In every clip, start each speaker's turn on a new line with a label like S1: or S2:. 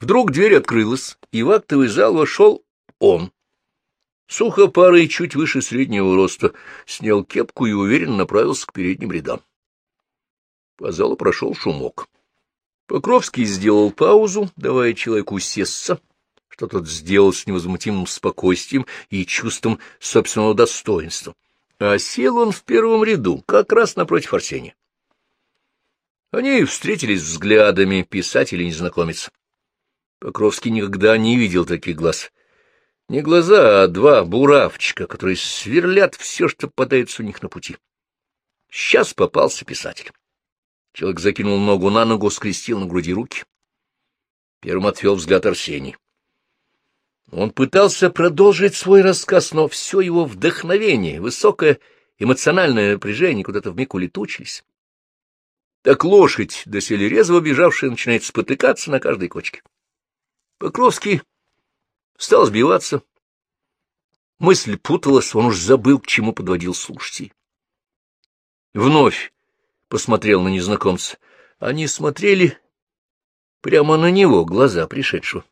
S1: Вдруг дверь открылась, и в актовый зал вошел он. Сухопарый, чуть выше среднего роста, снял кепку и уверенно направился к передним рядам. По залу прошел шумок. Покровский сделал паузу, давая человеку усесться, что тот сделал с невозмутимым спокойствием и чувством собственного достоинства. А сел он в первом ряду, как раз напротив Арсения. Они встретились взглядами, писатель и незнакомец. Покровский никогда не видел таких глаз. Не глаза, а два буравчика, которые сверлят все, что попадается у них на пути. Сейчас попался писатель. Человек закинул ногу на ногу, скрестил на груди руки. Первым отвел взгляд Арсений. Он пытался продолжить свой рассказ, но все его вдохновение, высокое эмоциональное напряжение куда-то вмиг улетучились. Так лошадь, доселе резво бежавшая, начинает спотыкаться на каждой кочке. Покровский стал сбиваться. Мысль путалась, он уж забыл, к чему подводил слушателей. Вновь посмотрел на незнакомца. Они смотрели прямо на него, глаза пришедшего.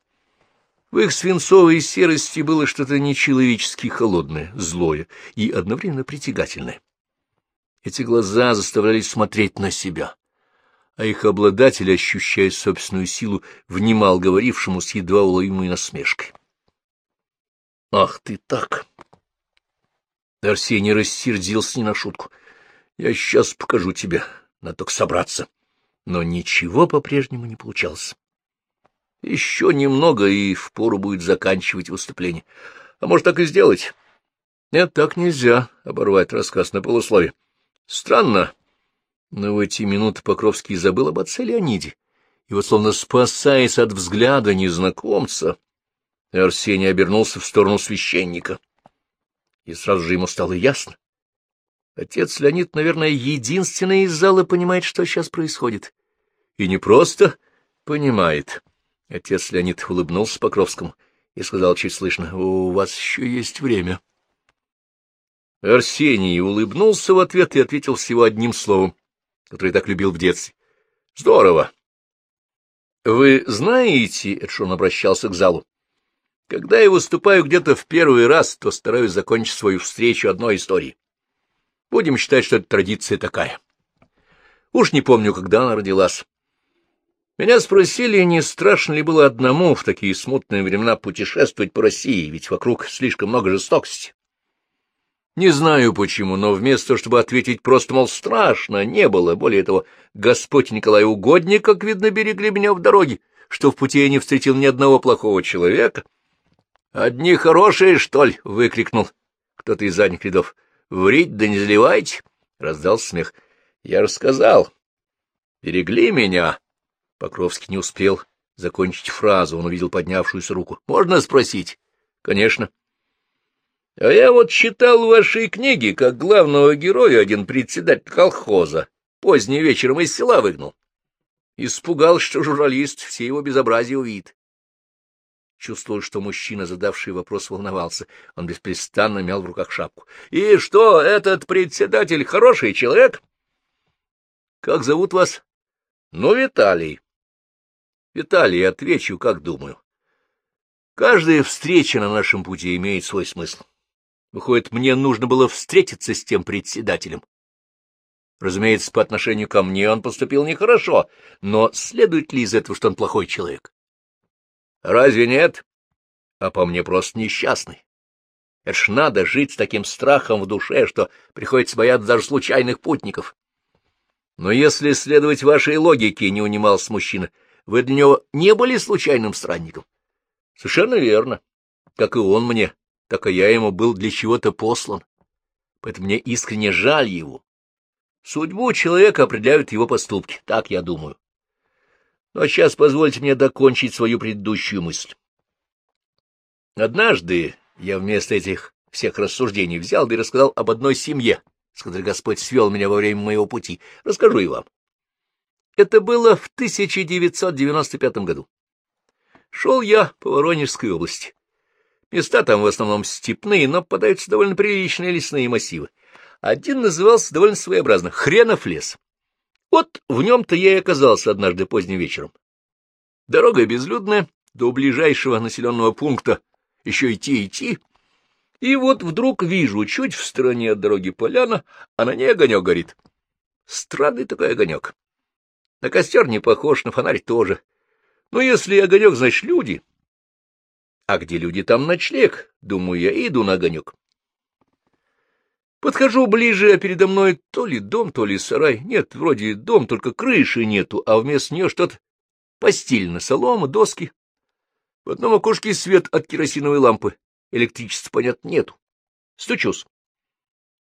S1: В их свинцовой серости было что-то нечеловечески холодное, злое и одновременно притягательное. Эти глаза заставляли смотреть на себя, а их обладатель, ощущая собственную силу, внимал говорившему с едва уловимой насмешкой. — Ах ты так! Арсений рассердился не на шутку. — Я сейчас покажу тебе, надо только собраться. Но ничего по-прежнему не получалось. Еще немного, и впору будет заканчивать выступление. А может, так и сделать? Нет, так нельзя оборвать рассказ на полуслове. Странно, но в эти минуты Покровский забыл об отце Леониде, и вот, словно спасаясь от взгляда незнакомца, Арсений обернулся в сторону священника. И сразу же ему стало ясно. Отец Леонид, наверное, единственный из зала понимает, что сейчас происходит. И не просто понимает. Отец Леонид улыбнулся Покровскому и сказал чуть слышно, — У вас еще есть время. — Арсений улыбнулся в ответ и ответил всего одним словом, которое так любил в детстве. — Здорово. — Вы знаете, — это что он обращался к залу, — когда я выступаю где-то в первый раз, то стараюсь закончить свою встречу одной историей. Будем считать, что это традиция такая. Уж не помню, когда она родилась. Меня спросили, не страшно ли было одному в такие смутные времена путешествовать по России, ведь вокруг слишком много жестокости. Не знаю почему, но вместо чтобы ответить просто, мол, страшно, не было. Более того, Господь Николай Угодник, как видно, берегли меня в дороге, что в пути я не встретил ни одного плохого человека. — Одни хорошие, что ли? — выкрикнул кто-то из задних рядов. — Врить да не заливайте! — раздался смех. — Я рассказал. — Берегли меня. Покровский не успел закончить фразу, он увидел поднявшуюся руку. — Можно спросить? — Конечно. — а я вот читал в вашей книге, как главного героя один председатель колхоза поздним вечером из села выгнал. Испугал, что журналист все его безобразие увидит. Чувствовал, что мужчина, задавший вопрос, волновался. Он беспрестанно мял в руках шапку. — И что, этот председатель хороший человек? — Как зовут вас? — Ну, Виталий. — Виталий, отвечу, как думаю. Каждая встреча на нашем пути имеет свой смысл. Выходит, мне нужно было встретиться с тем председателем. Разумеется, по отношению ко мне он поступил нехорошо, но следует ли из этого, что он плохой человек? Разве нет? А по мне просто несчастный. Это ж надо жить с таким страхом в душе, что приходится бояться даже случайных путников. Но если следовать вашей логике, — не унимался мужчина, — вы для него не были случайным странником? Совершенно верно, как и он мне так и я ему был для чего-то послан. Поэтому мне искренне жаль его. Судьбу человека определяют его поступки, так я думаю. Но сейчас позвольте мне докончить свою предыдущую мысль. Однажды я вместо этих всех рассуждений взял да и рассказал об одной семье, с которой Господь свел меня во время моего пути. Расскажу и вам. Это было в 1995 году. Шел я по Воронежской области. Места там в основном степные, но попадаются довольно приличные лесные массивы. Один назывался довольно своеобразно — Хренов лес. Вот в нем-то я и оказался однажды поздним вечером. Дорога безлюдная, до ближайшего населенного пункта еще идти-идти, и вот вдруг вижу, чуть в стороне от дороги поляна, а на ней огонек горит. Странный такой огонек. На костер не похож, на фонарь тоже. Но если огонек, значит, люди. А где люди, там ночлег. Думаю я, иду на огонек. Подхожу ближе, а передо мной то ли дом, то ли сарай. Нет, вроде дом, только крыши нету, а вместо нее что-то постельно, солома, доски. В одном окошке свет от керосиновой лампы. Электричества, понятно, нету. Стучусь.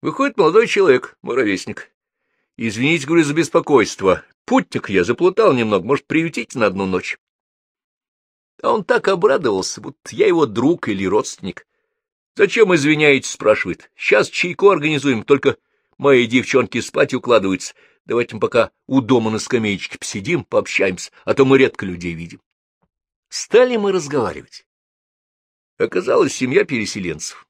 S1: Выходит молодой человек, мой ровесник. Извините, говорю, за беспокойство. Путь-то я заплутал немного, может, приютить на одну ночь. А он так обрадовался, будто я его друг или родственник. Зачем извиняетесь, спрашивает. Сейчас чайку организуем, только мои девчонки спать укладываются. Давайте мы пока у дома на скамеечке посидим, пообщаемся, а то мы редко людей видим. Стали мы разговаривать. Оказалась семья переселенцев.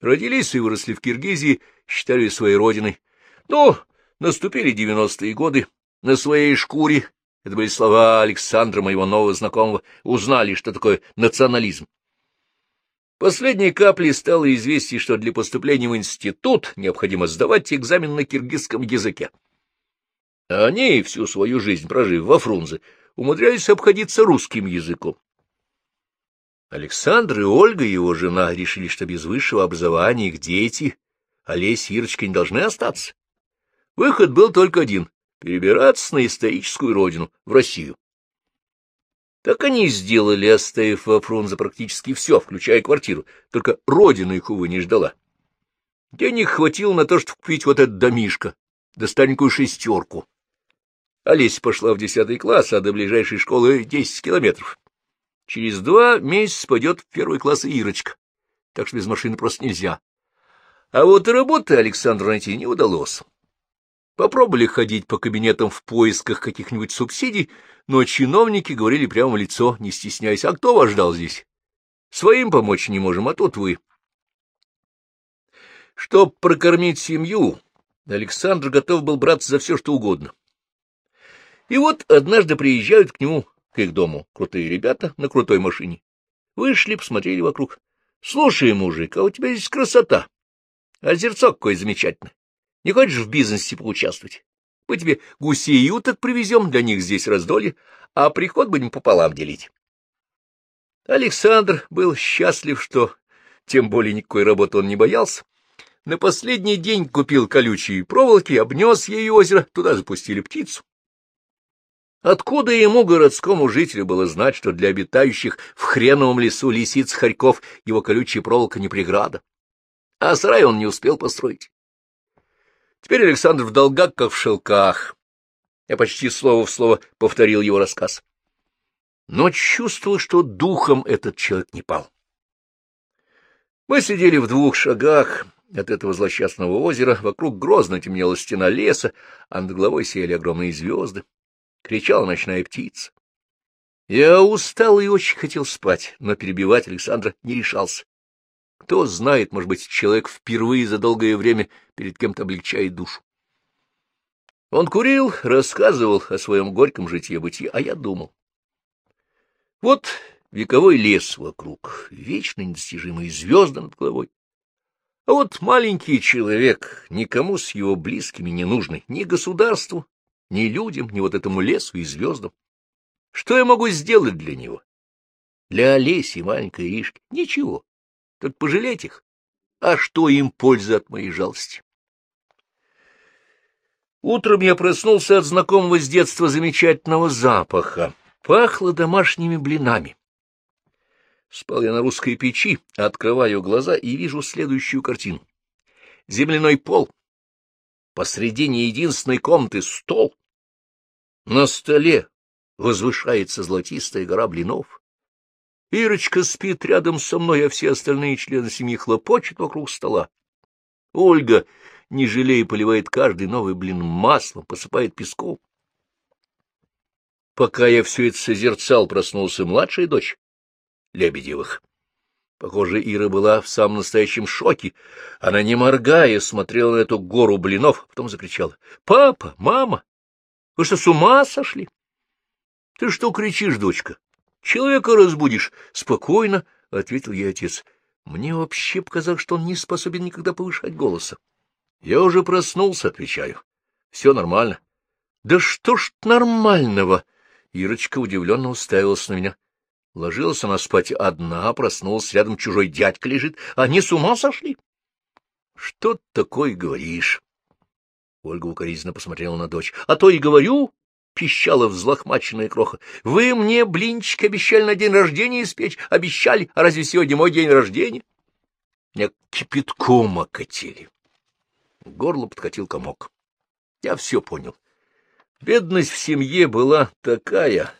S1: Родились и выросли в Киргизии, считали своей родиной. Но наступили девяностые годы, на своей шкуре, это были слова Александра, моего нового знакомого, узнали, что такое национализм. Последней каплей стало известие, что для поступления в институт необходимо сдавать экзамен на киргизском языке. Они, всю свою жизнь прожив во Фрунзе, умудрялись обходиться русским языком. Александр и Ольга, его жена, решили, что без высшего образования их дети, Олеся и Ирочка, не должны остаться. Выход был только один — перебираться на историческую родину, в Россию. Так они и сделали, оставив во Фрунзе практически все, включая квартиру, только родина их, увы, не ждала. Денег хватило на то, чтобы купить вот этот домишко, да старенькую шестерку. Олеся пошла в десятый класс, а до ближайшей школы десять километров. Через два месяца пойдет в первый класс Ирочка, так что без машины просто нельзя. А вот работы Александру найти не удалось. Попробовали ходить по кабинетам в поисках каких-нибудь субсидий, но чиновники говорили прямо в лицо, не стесняясь, а кто вас ждал здесь? Своим помочь не можем, а тут вы. Чтоб прокормить семью, Александр готов был браться за все, что угодно. И вот однажды приезжают к нему к их дому крутые ребята на крутой машине. Вышли, посмотрели вокруг. — Слушай, мужик, а у тебя здесь красота. Озерцо какое замечательное. Не хочешь в бизнесе поучаствовать? Мы тебе гусей и уток привезем, для них здесь раздолье, а приход будем пополам делить. Александр был счастлив, что тем более никакой работы он не боялся. На последний день купил колючие проволоки, обнес ей озеро, туда запустили птицу. Откуда ему, городскому жителю, было знать, что для обитающих в хреновом лесу лисиц хорьков его колючая проволока не преграда? А сарай он не успел построить. Теперь Александр в долгах, как в шелках. Я почти слово в слово повторил его рассказ. Но чувствовал, что духом этот человек не пал. Мы сидели в двух шагах от этого злосчастного озера, вокруг грозно темнела стена леса, а над головой сияли огромные звезды кричала ночная птица. Я устал и очень хотел спать, но перебивать Александра не решался. Кто знает, может быть, человек впервые за долгое время перед кем-то облегчает душу. Он курил, рассказывал о своем горьком житье-бытие, а я думал. Вот вековой лес вокруг, вечно недостижимые звезды над головой. А вот маленький человек, никому с его близкими не нужный, ни государству, ни людям, ни вот этому лесу и звездам. Что я могу сделать для него? Для Олеси, маленькой Иришки? Ничего. Только пожалеть их. А что им польза от моей жалости? Утром я проснулся от знакомого с детства замечательного запаха. Пахло домашними блинами. Спал я на русской печи, открываю глаза и вижу следующую картину. Земляной пол, посредине единственной комнаты стол. На столе возвышается золотистая гора блинов. Ирочка спит рядом со мной, а все остальные члены семьи хлопочут вокруг стола. Ольга, не жалея, поливает каждый новый блин маслом, посыпает песком. Пока я все это созерцал, проснулся младшая дочь Лебедевых. Похоже, Ира была в самом настоящем шоке. Она, не моргая, смотрела на эту гору блинов, потом закричала. — Папа, мама, вы что, с ума сошли? — Ты что кричишь, дочка? Человека разбудишь. Спокойно, — ответил ей отец. Мне вообще показалось, что он не способен никогда повышать голоса. Я уже проснулся, отвечаю. Все нормально. Да что ж нормального? Ирочка удивленно уставилась на меня. Ложилась она спать одна, проснулась, рядом чужой дядька лежит. Они с ума сошли? — Что ты такое говоришь? Ольга укоризненно посмотрела на дочь. — А то и говорю, — пищала взлохмаченная кроха. — Вы мне блинчик обещали на день рождения испечь. Обещали. А разве сегодня мой день рождения? Меня кипятком окатили. Горло подкатил комок. Я все понял. Бедность в семье была такая,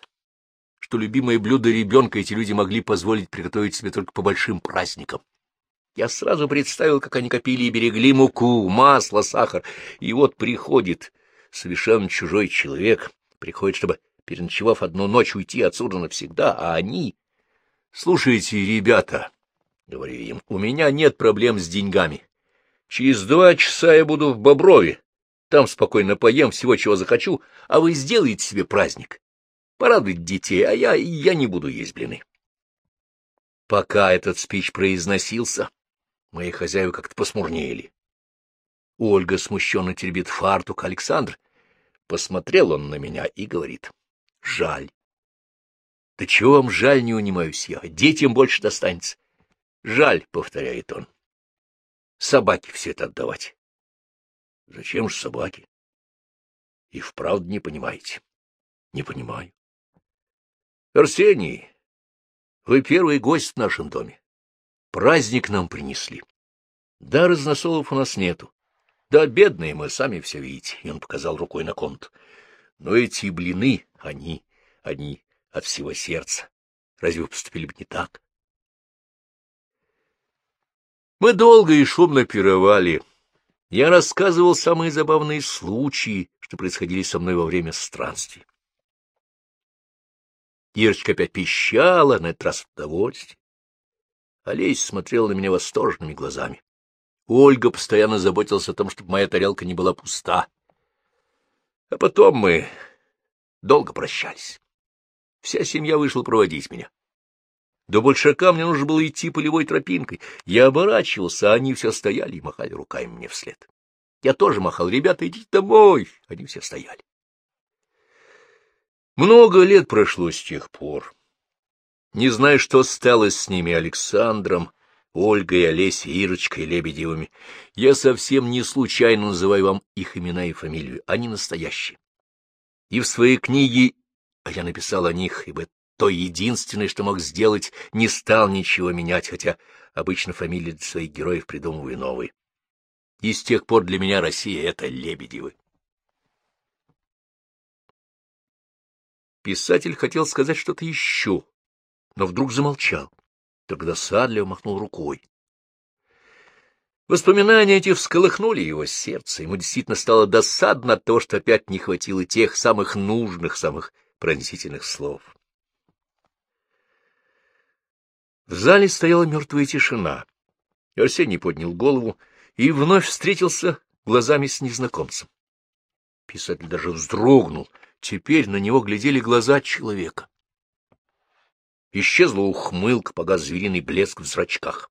S1: что любимое блюдо ребенка эти люди могли позволить приготовить себе только по большим праздникам. Я сразу представил, как они копили и берегли муку, масло, сахар. И вот приходит совершенно чужой человек, приходит, чтобы, переночевав одну ночь, уйти отсюда навсегда, а они... Слушайте, ребята, — говорю им, — у меня нет проблем с деньгами. Через два часа я буду в Боброве. Там спокойно поем всего, чего захочу, а вы сделаете себе праздник. Порадуйте детей, а я, я не буду есть блины. Пока этот спич произносился, мои хозяева как-то посмурнели. Ольга смущенно теребит фартук, Александр Посмотрел он на меня и говорит, — жаль. — Да чего вам жаль, не унимаюсь я, детям больше достанется. — Жаль, — повторяет он. — Собаке все это отдавать. — Зачем же собаки? — И вправду не понимаете. — Не понимаю. — Арсений, вы первый гость в нашем доме. Праздник нам принесли. Да, разносолов у нас нету. Да, бедные мы, сами все видите, и он показал рукой на комнату. Но эти блины, они, они от всего сердца. Разве вы поступили бы не так? Мы долго и шумно пировали. Я рассказывал самые забавные случаи, что происходили со мной во время странствий. Ирочка опять пищала, на этот раз в удовольствие. Олесь смотрел на меня восторженными глазами. Ольга постоянно заботилась о том, чтобы моя тарелка не была пуста. А потом мы долго прощались. Вся семья вышла проводить меня. До большака мне нужно было идти полевой тропинкой. Я оборачивался, а они все стояли и махали руками мне вслед. Я тоже махал. Ребята, идите домой. Они все стояли. Много лет прошло с тех пор. Не знаю, что стало с ними Александром, Ольгой, Олесей, Ирочкой, Лебедевыми. Я совсем не случайно называю вам их имена и фамилию, они настоящие. И в своей книге, а я написал о них, ибо то единственное, что мог сделать, не стал ничего менять, хотя обычно фамилии для своих героев придумываю новые. И с тех пор для меня Россия — это Лебедевы. Писатель хотел сказать что-то еще, но вдруг замолчал. Тогда Садливо махнул рукой. Воспоминания эти всколыхнули его сердце. Ему действительно стало досадно от того, что опять не хватило тех самых нужных, самых пронзительных слов. В зале стояла мертвая тишина. Арсений поднял голову и вновь встретился глазами с незнакомцем. Писатель даже вздрогнул. Теперь на него глядели глаза человека. Исчезла ухмылка, погас звериный блеск в зрачках.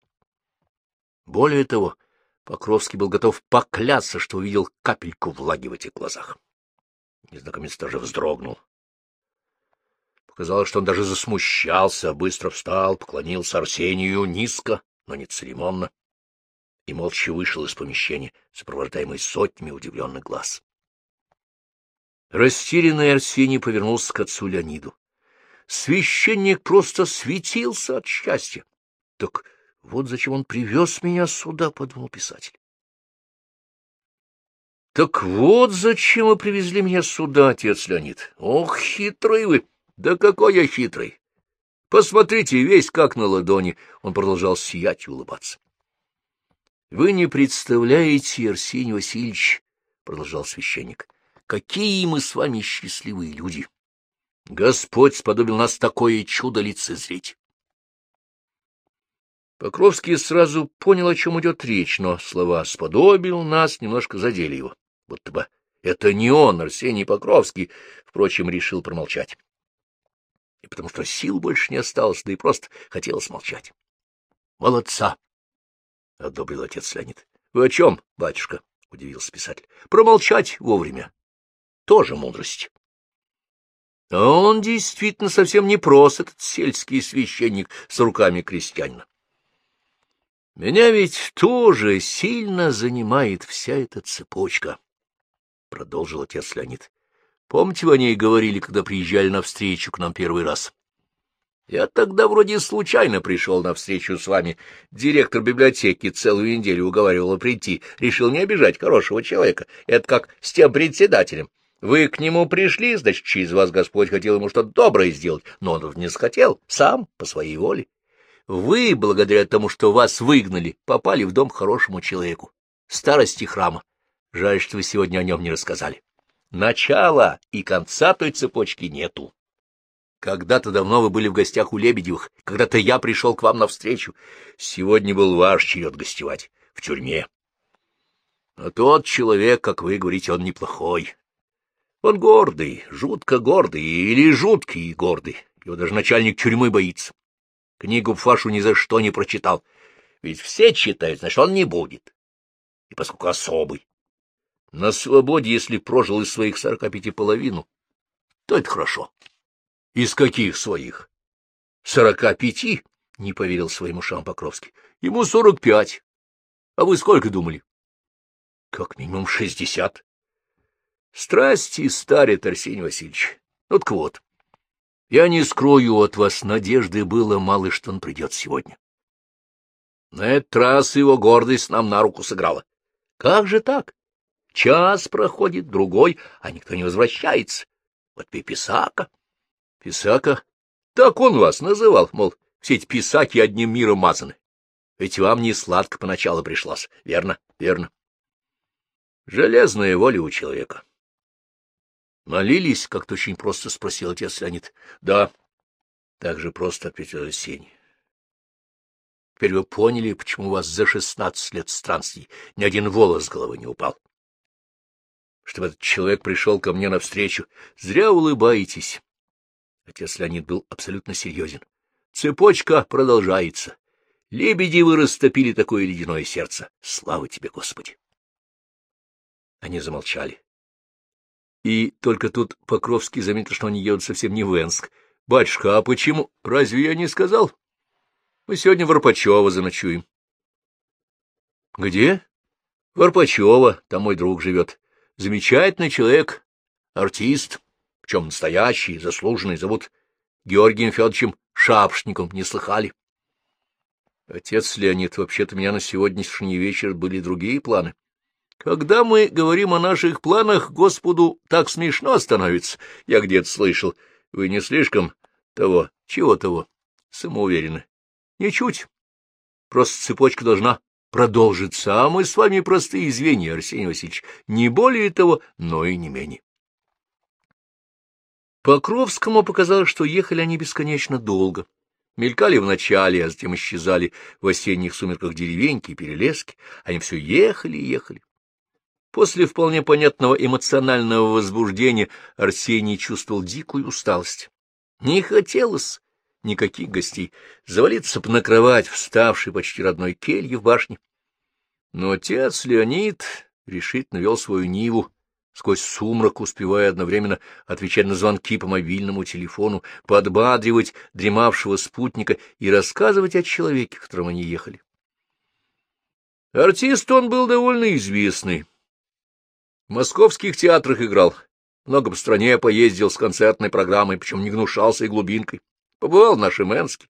S1: Более того, Покровский был готов поклясться, что увидел капельку влаги в этих глазах. Незнакомец даже вздрогнул. Показалось, что он даже засмущался, быстро встал, поклонился Арсению низко, но не церемонно, и молча вышел из помещения, сопровождаемый сотнями удивленных глаз. Растерянный Арсений повернулся к отцу Леониду. Священник просто светился от счастья. Так вот зачем он привез меня сюда, — подумал писатель. Так вот зачем вы привезли меня сюда, отец Леонид. Ох, хитрый вы! Да какой я хитрый! Посмотрите, весь как на ладони. Он продолжал сиять и улыбаться. — Вы не представляете, Арсений Васильевич, — продолжал священник, — какие мы с вами счастливые люди. Господь сподобил нас такое чудо лицезреть. Покровский сразу понял, о чем идет речь, но слова «сподобил нас» немножко задели его. Будто бы это не он, Арсений Покровский, впрочем, решил промолчать. и потому что сил больше не осталось, да и просто хотелось молчать. — Молодца! — одобрил отец Леонид. — Вы о чем, батюшка? — удивился писатель. — Промолчать вовремя. Тоже мудрость. Он действительно совсем не прост, этот сельский священник с руками крестьянина. Меня ведь тоже сильно занимает вся эта цепочка, — продолжил отец Леонид. Помните, вы о ней говорили, когда приезжали на встречу к нам первый раз? Я тогда вроде случайно пришел на встречу с вами. Директор библиотеки целую неделю уговаривал прийти, решил не обижать хорошего человека. Это как с тем председателем. Вы к нему пришли, значит, через вас Господь хотел ему что-то доброе сделать, но он не захотел, сам, по своей воле. Вы, благодаря тому, что вас выгнали, попали в дом хорошему человеку, старости храма. Жаль, что вы сегодня о нем не рассказали. Начала и конца той цепочки нету. Когда-то давно вы были в гостях у Лебедевых, когда-то я пришел к вам навстречу. Сегодня был ваш черед гостевать в тюрьме. А тот человек, как вы говорите, он неплохой. Он гордый, жутко гордый, или жуткий гордый. Его даже начальник тюрьмы боится. Книгу Фашу ни за что не прочитал. Ведь все читают, значит, он не будет. И поскольку особый. На свободе, если прожил из своих сорока пяти половину, то это хорошо. — Из каких своих? — Сорока пяти? — не поверил своим ушам Покровский. — Ему сорок пять. А вы сколько думали? — Как минимум шестьдесят. Страсти старит, Арсений Васильевич. Ну так вот, я не скрою от вас, надежды было мало, что он придет сегодня. На этот раз его гордость нам на руку сыграла. Как же так? Час проходит, другой, а никто не возвращается. Вот Писака. Писака? Так он вас называл, мол, все эти писаки одним миром мазаны. Ведь вам не сладко поначалу пришлось, верно? Верно. Железная воля у человека. — Молились? — как-то очень просто спросил отец Леонид. — Да. Так же просто ответил Арсений. — Теперь вы поняли, почему у вас за шестнадцать лет странствий ни один волос с головы не упал. Чтобы этот человек пришел ко мне навстречу. Зря улыбаетесь. Отец Леонид был абсолютно серьезен. Цепочка продолжается. Лебеди вы растопили такое ледяное сердце. Слава тебе, Господи! Они замолчали. И только тут Покровский заметил, что они едут совсем не в Энск. — Батюшка, а почему? Разве я не сказал? Мы сегодня в Арпачево заночуем. — Где? — В Арпачево, там мой друг живет. Замечательный человек, артист, причем настоящий, заслуженный, зовут Георгием Федоровичем Шапшником, не слыхали? Отец Леонид, вообще-то у меня на сегодняшний вечер были другие планы. Когда мы говорим о наших планах, Господу так смешно становится. Я где-то слышал. Вы не слишком того, чего того, самоуверены. Ничуть. Просто цепочка должна продолжиться, а мы с вами простые звенья, Арсений Васильевич. Не более того, но и не менее. Покровскому показалось, что ехали они бесконечно долго. Мелькали вначале, а затем исчезали в осенних сумерках деревеньки и перелески. Они все ехали и ехали. После вполне понятного эмоционального возбуждения Арсений чувствовал дикую усталость. Не хотелось никаких гостей, завалиться на кровать, вставший почти родной келье в башне. Но отец Леонид решительно вел свою Ниву, сквозь сумрак успевая одновременно отвечать на звонки по мобильному телефону, подбадривать дремавшего спутника и рассказывать о человеке, к которому они ехали. Артист он был довольно известный в московских театрах играл, много по стране поездил с концертной программой, причем не гнушался и глубинкой. Побывал в нашем Энске.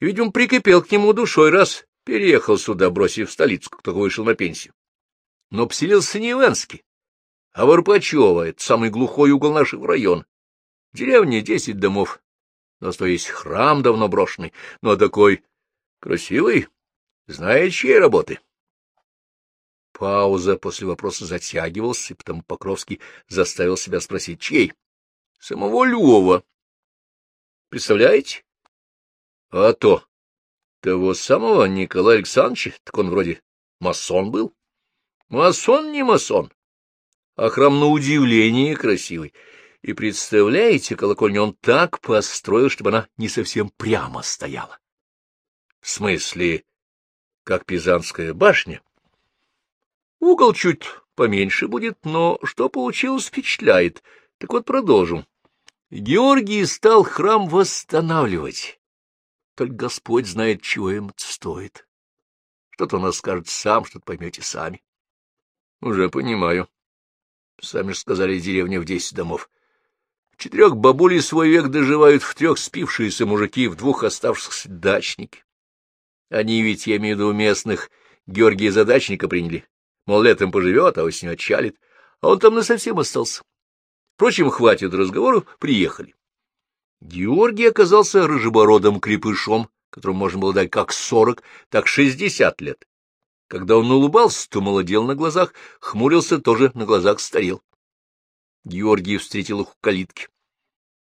S1: И, видимо, прикипел к нему душой, раз переехал сюда, бросив столицу, как только вышел на пенсию. Но поселился не в Энске, а в Арпачево, это самый глухой угол нашего района. В деревне десять домов, но что есть храм давно брошенный, но такой красивый, знает чьей работы. Пауза после вопроса затягивалась, и потому Покровский заставил себя спросить, чьей? — Самого Львова. — Представляете? — А то. Того самого Николая Александровича, так он вроде масон был. — Масон не масон, а храм на удивление красивый. И представляете, колокольню он так построил, чтобы она не совсем прямо стояла. В смысле, как Пизанская башня? Угол чуть поменьше будет, но что получилось, впечатляет. Так вот, продолжим. Георгий стал храм восстанавливать. Только Господь знает, чего им это стоит. Что-то он скажет сам, что-то поймете сами. Уже понимаю. Сами же сказали, деревня в десять домов. Четырех бабулей свой век доживают в трех спившиеся мужики, в двух оставшихся дачники. Они ведь, я имею в виду местных, Георгия задачника приняли. Мол, летом поживет, а осенью отчалит. А он там насовсем остался. Впрочем, хватит разговору, приехали. Георгий оказался рыжебородым крепышом, которому можно было дать как сорок, так шестьдесят лет. Когда он улыбался, то молодел на глазах, хмурился, тоже на глазах старел. Георгий встретил их у калитки.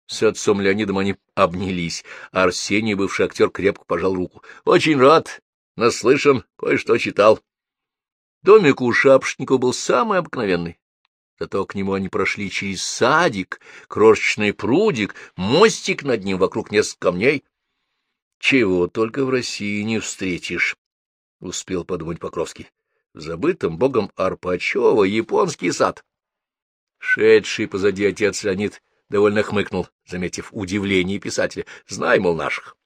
S1: С отцом Леонидом они обнялись, а Арсений, бывший актер, крепко пожал руку. — Очень рад, наслышан, кое-что читал. Домик у Шапшникова был самый обыкновенный. Зато к нему они прошли через садик, крошечный прудик, мостик над ним, вокруг несколько камней. Чего только в России не встретишь, — успел подумать Покровский. В забытом богом Арпачева японский сад. Шедший позади отец Леонид довольно хмыкнул, заметив удивление писателя. Знай, мол, наших.